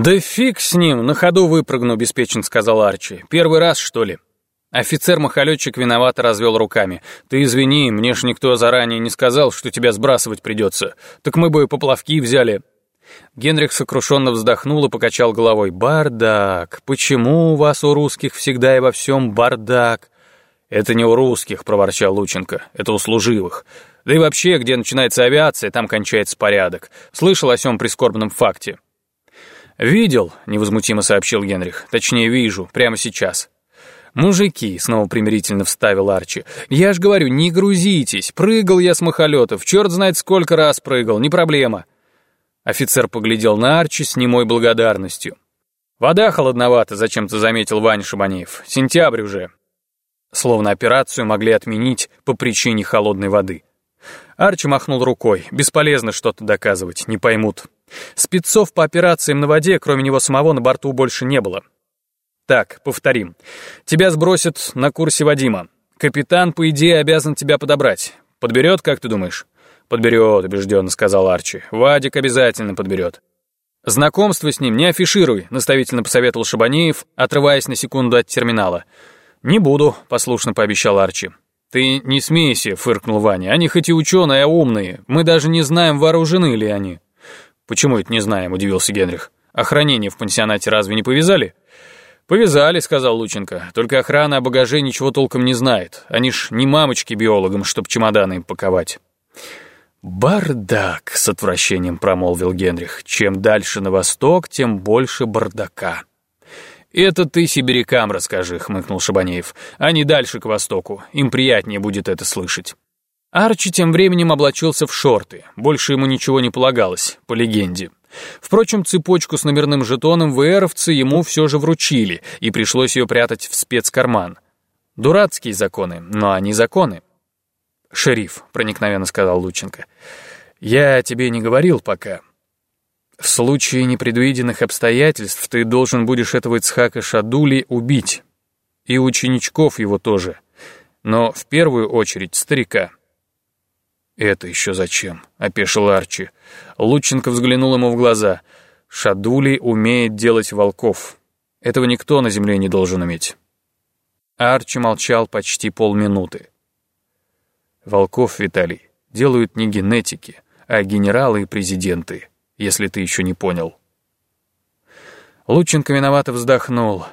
«Да фиг с ним, на ходу выпрыгну», — беспечно сказал Арчи. «Первый раз, что ли?» Офицер-махолетчик виновато развел руками. «Ты извини, мне ж никто заранее не сказал, что тебя сбрасывать придется. Так мы бы поплавки взяли». Генрих сокрушенно вздохнул и покачал головой. «Бардак! Почему у вас у русских всегда и во всем бардак?» «Это не у русских», — проворчал Лученко. «Это у служивых. Да и вообще, где начинается авиация, там кончается порядок. Слышал о сём прискорбном факте?» «Видел», — невозмутимо сообщил Генрих. «Точнее, вижу, прямо сейчас». «Мужики», — снова примирительно вставил Арчи, — «я ж говорю, не грузитесь, прыгал я с махолетов, черт знает сколько раз прыгал, не проблема». Офицер поглядел на Арчи с немой благодарностью. «Вода холодновата», — зачем-то заметил Ваня Шабанеев. «Сентябрь уже». Словно операцию могли отменить по причине холодной воды. Арчи махнул рукой. Бесполезно что-то доказывать, не поймут. Спецов по операциям на воде, кроме него самого, на борту больше не было. Так, повторим. Тебя сбросят на курсе Вадима. Капитан, по идее, обязан тебя подобрать. Подберет, как ты думаешь? Подберет, убежденно сказал Арчи. Вадик обязательно подберет. Знакомство с ним не афишируй, наставительно посоветовал Шабанеев, отрываясь на секунду от терминала. Не буду, послушно пообещал Арчи. «Ты не смейся», — фыркнул Ваня. «Они хоть и ученые, а умные. Мы даже не знаем, вооружены ли они». «Почему это не знаем?» — удивился Генрих. «Охранение в пансионате разве не повязали?» «Повязали», — сказал Лученко. «Только охрана о багаже ничего толком не знает. Они ж не мамочки биологам, чтоб чемоданы им паковать». «Бардак», — с отвращением промолвил Генрих. «Чем дальше на восток, тем больше бардака». «Это ты сибирякам расскажи», — хмыкнул Шабанеев. «А не дальше к востоку. Им приятнее будет это слышать». Арчи тем временем облачился в шорты. Больше ему ничего не полагалось, по легенде. Впрочем, цепочку с номерным жетоном ВРовцы ему все же вручили, и пришлось ее прятать в спецкарман. Дурацкие законы, но они законы. «Шериф», — проникновенно сказал Лученко, — «я тебе не говорил пока. В случае непредвиденных обстоятельств ты должен будешь этого Ицхака Шадули убить. И ученичков его тоже. Но в первую очередь старика». «Это еще зачем?» — опешил Арчи. Лученко взглянул ему в глаза. «Шадули умеет делать волков. Этого никто на земле не должен уметь». Арчи молчал почти полминуты. «Волков, Виталий, делают не генетики, а генералы и президенты, если ты еще не понял». Лученко виновато вздохнул.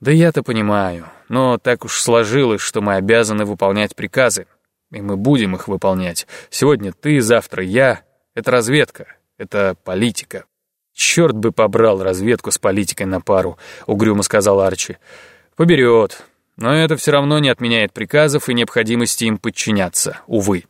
«Да я-то понимаю, но так уж сложилось, что мы обязаны выполнять приказы. И мы будем их выполнять. Сегодня ты, завтра я. Это разведка. Это политика. Черт бы побрал разведку с политикой на пару, угрюмо сказал Арчи. Поберет. Но это все равно не отменяет приказов и необходимости им подчиняться, увы.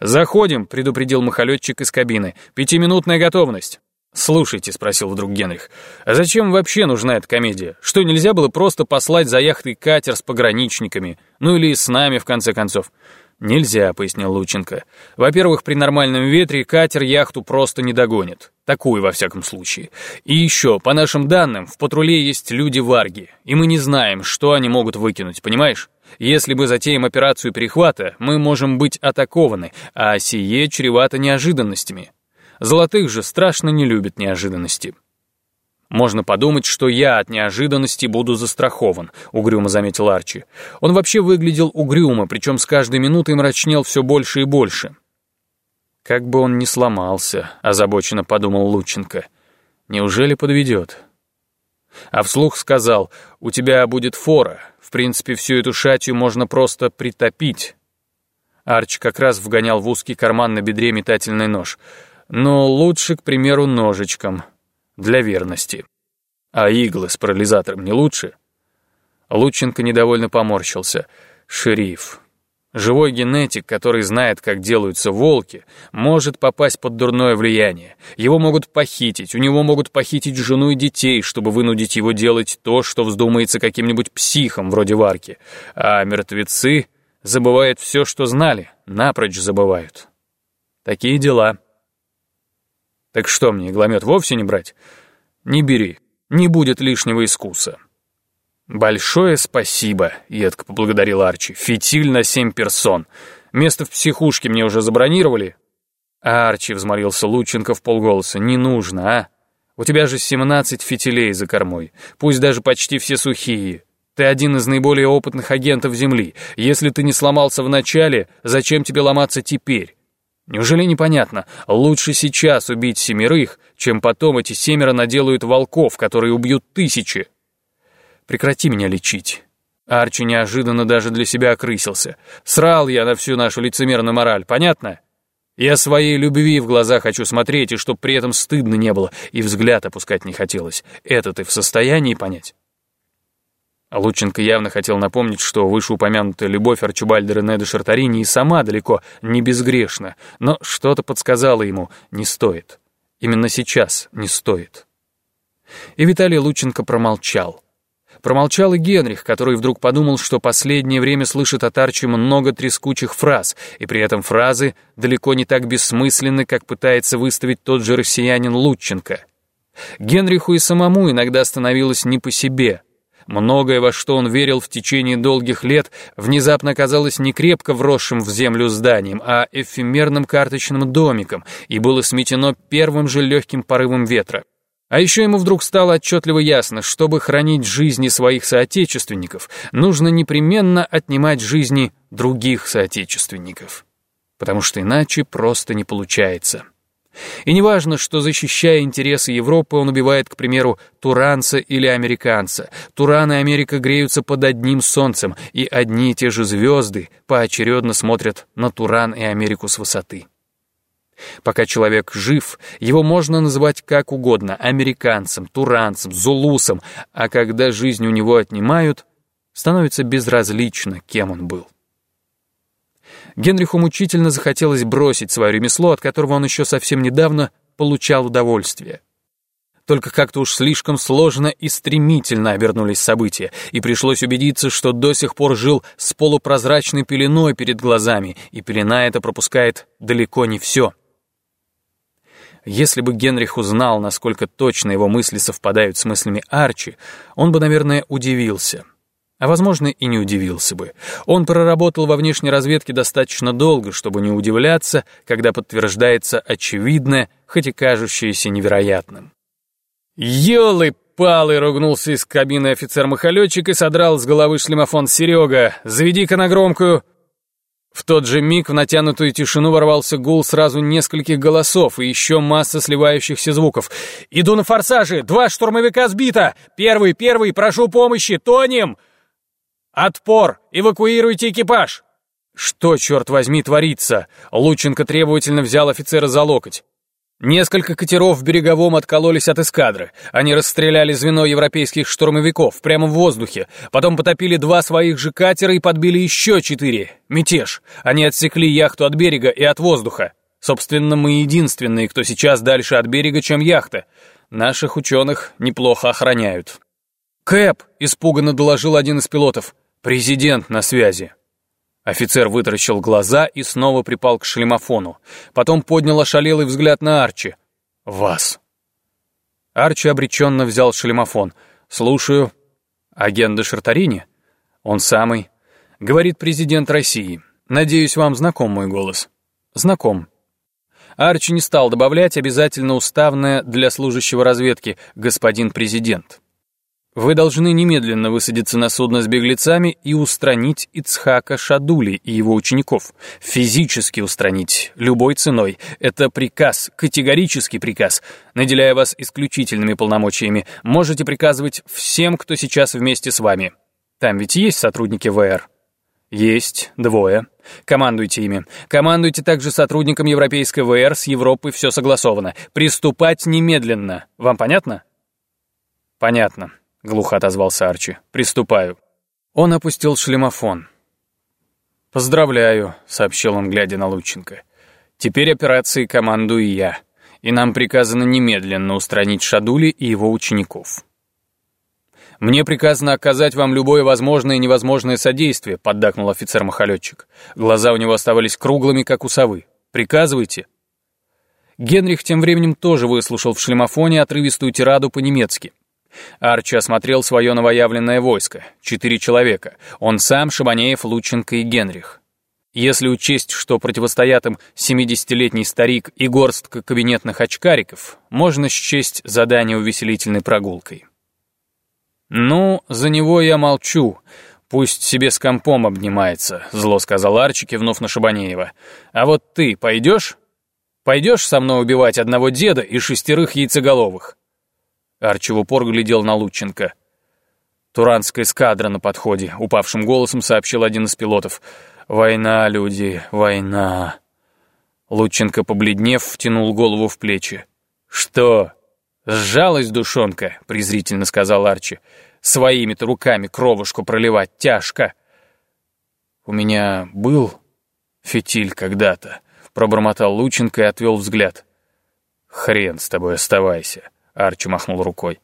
«Заходим», — предупредил махолетчик из кабины. «Пятиминутная готовность». «Слушайте», — спросил вдруг Генрих, «а зачем вообще нужна эта комедия? Что, нельзя было просто послать за яхтой катер с пограничниками? Ну или с нами, в конце концов?» «Нельзя», — пояснил Лученко. «Во-первых, при нормальном ветре катер яхту просто не догонит. Такую, во всяком случае. И еще, по нашим данным, в патруле есть люди-варги, и мы не знаем, что они могут выкинуть, понимаешь? Если мы затеем операцию перехвата, мы можем быть атакованы, а сие чревато неожиданностями. Золотых же страшно не любят неожиданности. «Можно подумать, что я от неожиданности буду застрахован», — угрюмо заметил Арчи. Он вообще выглядел угрюмо, причем с каждой минутой мрачнел все больше и больше. «Как бы он ни сломался», — озабоченно подумал Лученко. «Неужели подведет?» А вслух сказал, «У тебя будет фора. В принципе, всю эту шатью можно просто притопить». Арч как раз вгонял в узкий карман на бедре метательный нож — но лучше, к примеру, ножичком, для верности. А иглы с парализатором не лучше? Лученко недовольно поморщился. Шериф. Живой генетик, который знает, как делаются волки, может попасть под дурное влияние. Его могут похитить, у него могут похитить жену и детей, чтобы вынудить его делать то, что вздумается каким-нибудь психом вроде Варки. А мертвецы забывают все, что знали, напрочь забывают. Такие дела. Так что мне, игломет вовсе не брать? Не бери, не будет лишнего искуса. Большое спасибо, едко поблагодарил Арчи. Фитиль на семь персон. Место в психушке мне уже забронировали? Арчи, взмолился Лученко в полголоса, не нужно, а? У тебя же 17 фитилей за кормой, пусть даже почти все сухие. Ты один из наиболее опытных агентов Земли. Если ты не сломался в начале, зачем тебе ломаться теперь? Неужели непонятно? Лучше сейчас убить семерых, чем потом эти семеро наделают волков, которые убьют тысячи. Прекрати меня лечить. Арчи неожиданно даже для себя окрысился. Срал я на всю нашу лицемерную мораль, понятно? Я своей любви в глаза хочу смотреть, и чтоб при этом стыдно не было, и взгляд опускать не хотелось. Это ты в состоянии понять? Лученко явно хотел напомнить, что вышеупомянутая любовь Арчибальда Рене де Шартарини и сама далеко не безгрешна, но что-то подсказало ему «не стоит». Именно сейчас не стоит. И Виталий Лученко промолчал. Промолчал и Генрих, который вдруг подумал, что последнее время слышит от Арчи много трескучих фраз, и при этом фразы далеко не так бессмысленны, как пытается выставить тот же россиянин Лученко. Генриху и самому иногда становилось не по себе. Многое, во что он верил в течение долгих лет, внезапно оказалось не крепко вросшим в землю зданием, а эфемерным карточным домиком, и было сметено первым же легким порывом ветра. А еще ему вдруг стало отчетливо ясно, чтобы хранить жизни своих соотечественников, нужно непременно отнимать жизни других соотечественников. Потому что иначе просто не получается. И неважно, что, защищая интересы Европы, он убивает, к примеру, туранца или американца. Туран и Америка греются под одним солнцем, и одни и те же звезды поочередно смотрят на Туран и Америку с высоты. Пока человек жив, его можно называть как угодно — американцем, туранцем, зулусом, а когда жизнь у него отнимают, становится безразлично, кем он был. Генриху мучительно захотелось бросить свое ремесло, от которого он еще совсем недавно получал удовольствие. Только как-то уж слишком сложно и стремительно обернулись события, и пришлось убедиться, что до сих пор жил с полупрозрачной пеленой перед глазами, и пелена эта пропускает далеко не все — если бы Генрих узнал, насколько точно его мысли совпадают с мыслями Арчи, он бы, наверное, удивился. А, возможно, и не удивился бы. Он проработал во внешней разведке достаточно долго, чтобы не удивляться, когда подтверждается очевидное, хоть и кажущееся невероятным. «Елы-палы!» — ругнулся из кабины офицер-махолетчик и содрал с головы шлемофон Серега. «Заведи-ка на громкую!» В тот же миг в натянутую тишину ворвался гул сразу нескольких голосов и еще масса сливающихся звуков. «Иду на форсаже! Два штурмовика сбито! Первый, первый, прошу помощи! Тонем!» «Отпор! Эвакуируйте экипаж!» «Что, черт возьми, творится?» Лученко требовательно взял офицера за локоть. Несколько катеров в береговом откололись от эскадры. Они расстреляли звено европейских штурмовиков прямо в воздухе. Потом потопили два своих же катера и подбили еще четыре. Мятеж. Они отсекли яхту от берега и от воздуха. Собственно, мы единственные, кто сейчас дальше от берега, чем яхта. Наших ученых неплохо охраняют. «Кэп!» — испуганно доложил один из пилотов. «Президент на связи». Офицер вытаращил глаза и снова припал к шлемофону. Потом поднял ошалелый взгляд на Арчи. «Вас». Арчи обреченно взял шлемофон. «Слушаю. Агент де Шартарини?» «Он самый. Говорит президент России. Надеюсь, вам знаком мой голос?» «Знаком». Арчи не стал добавлять обязательно уставное для служащего разведки «господин президент». Вы должны немедленно высадиться на судно с беглецами и устранить Ицхака Шадули и его учеников. Физически устранить, любой ценой. Это приказ, категорический приказ. Наделяя вас исключительными полномочиями, можете приказывать всем, кто сейчас вместе с вами. Там ведь есть сотрудники ВР? Есть, двое. Командуйте ими. Командуйте также сотрудникам Европейской ВР, с Европой все согласовано. Приступать немедленно. Вам понятно? Понятно глухо отозвался Арчи. «Приступаю». Он опустил шлемофон. «Поздравляю», — сообщил он, глядя на Лученко. «Теперь операции командую я, и нам приказано немедленно устранить Шадули и его учеников». «Мне приказано оказать вам любое возможное и невозможное содействие», — поддакнул офицер-махолетчик. Глаза у него оставались круглыми, как у совы. «Приказывайте». Генрих тем временем тоже выслушал в шлемофоне отрывистую тираду по-немецки. Арчи осмотрел свое новоявленное войско. Четыре человека. Он сам, Шабанеев, Лученко и Генрих. Если учесть, что противостоят им 70-летний старик и горстка кабинетных очкариков, можно счесть задание увеселительной прогулкой. «Ну, за него я молчу. Пусть себе с компом обнимается», — зло сказал Арчи, кивнув на Шабанеева. «А вот ты пойдешь? Пойдешь со мной убивать одного деда и шестерых яйцеголовых?» Арчи в упор глядел на Лученко. «Туранская эскадра на подходе», — упавшим голосом сообщил один из пилотов. «Война, люди, война». Лученко, побледнев, втянул голову в плечи. «Что?» «Сжалась душонка», — презрительно сказал Арчи. «Своими-то руками кровушку проливать тяжко». «У меня был фитиль когда-то», — пробормотал Лученко и отвел взгляд. «Хрен с тобой оставайся», — Арчи махнул рукой.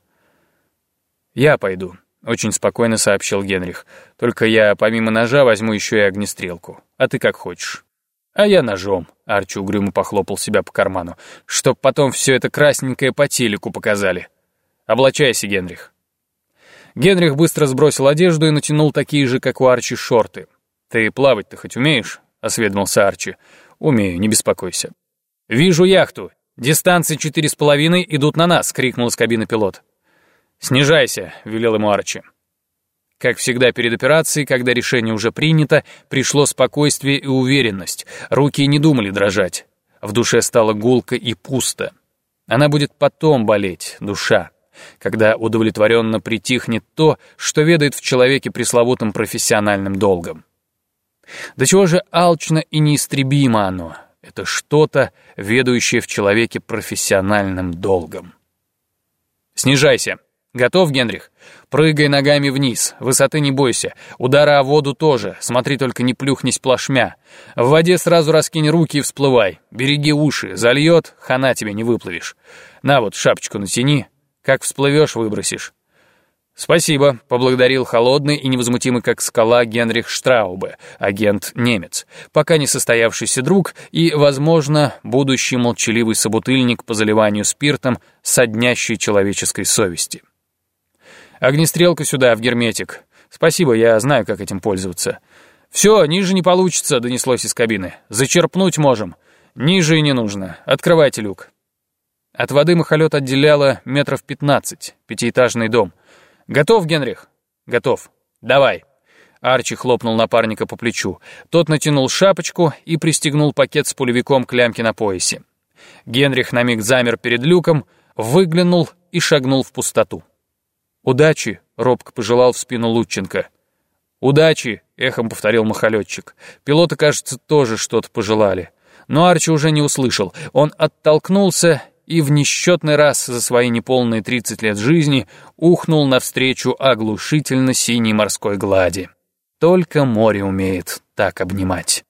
«Я пойду», — очень спокойно сообщил Генрих. «Только я помимо ножа возьму еще и огнестрелку. А ты как хочешь». «А я ножом», — Арчи угрюмо похлопал себя по карману, «чтоб потом все это красненькое по телеку показали. Облачайся, Генрих». Генрих быстро сбросил одежду и натянул такие же, как у Арчи, шорты. «Ты плавать-то хоть умеешь?» — осведомился Арчи. «Умею, не беспокойся». «Вижу яхту. Дистанции четыре с половиной идут на нас», — крикнул из кабины пилот. «Снижайся», — велел ему Арчи. Как всегда перед операцией, когда решение уже принято, пришло спокойствие и уверенность. Руки не думали дрожать. В душе стало гулко и пусто. Она будет потом болеть, душа, когда удовлетворенно притихнет то, что ведает в человеке пресловутым профессиональным долгом. До чего же алчно и неистребимо оно? Это что-то, ведающее в человеке профессиональным долгом. «Снижайся!» «Готов, Генрих? Прыгай ногами вниз, высоты не бойся, удара о воду тоже, смотри только не плюхнись плашмя. В воде сразу раскинь руки и всплывай, береги уши, зальет, хана тебе не выплывешь. На вот, шапочку натяни, как всплывешь, выбросишь». «Спасибо», — поблагодарил холодный и невозмутимый как скала Генрих Штраубе, агент-немец, пока не состоявшийся друг и, возможно, будущий молчаливый собутыльник по заливанию спиртом соднящей человеческой совести. Огнестрелка сюда, в герметик. Спасибо, я знаю, как этим пользоваться. Все, ниже не получится, донеслось из кабины. Зачерпнуть можем. Ниже и не нужно. Открывайте люк. От воды махолет отделяло метров пятнадцать, пятиэтажный дом. Готов, Генрих? Готов. Давай. Арчи хлопнул напарника по плечу. Тот натянул шапочку и пристегнул пакет с пулевиком к лямке на поясе. Генрих на миг замер перед люком, выглянул и шагнул в пустоту. «Удачи!» — робко пожелал в спину Лученко. «Удачи!» — эхом повторил махолетчик. Пилоты, кажется, тоже что-то пожелали. Но Арчи уже не услышал. Он оттолкнулся и в несчетный раз за свои неполные 30 лет жизни ухнул навстречу оглушительно синей морской глади. Только море умеет так обнимать.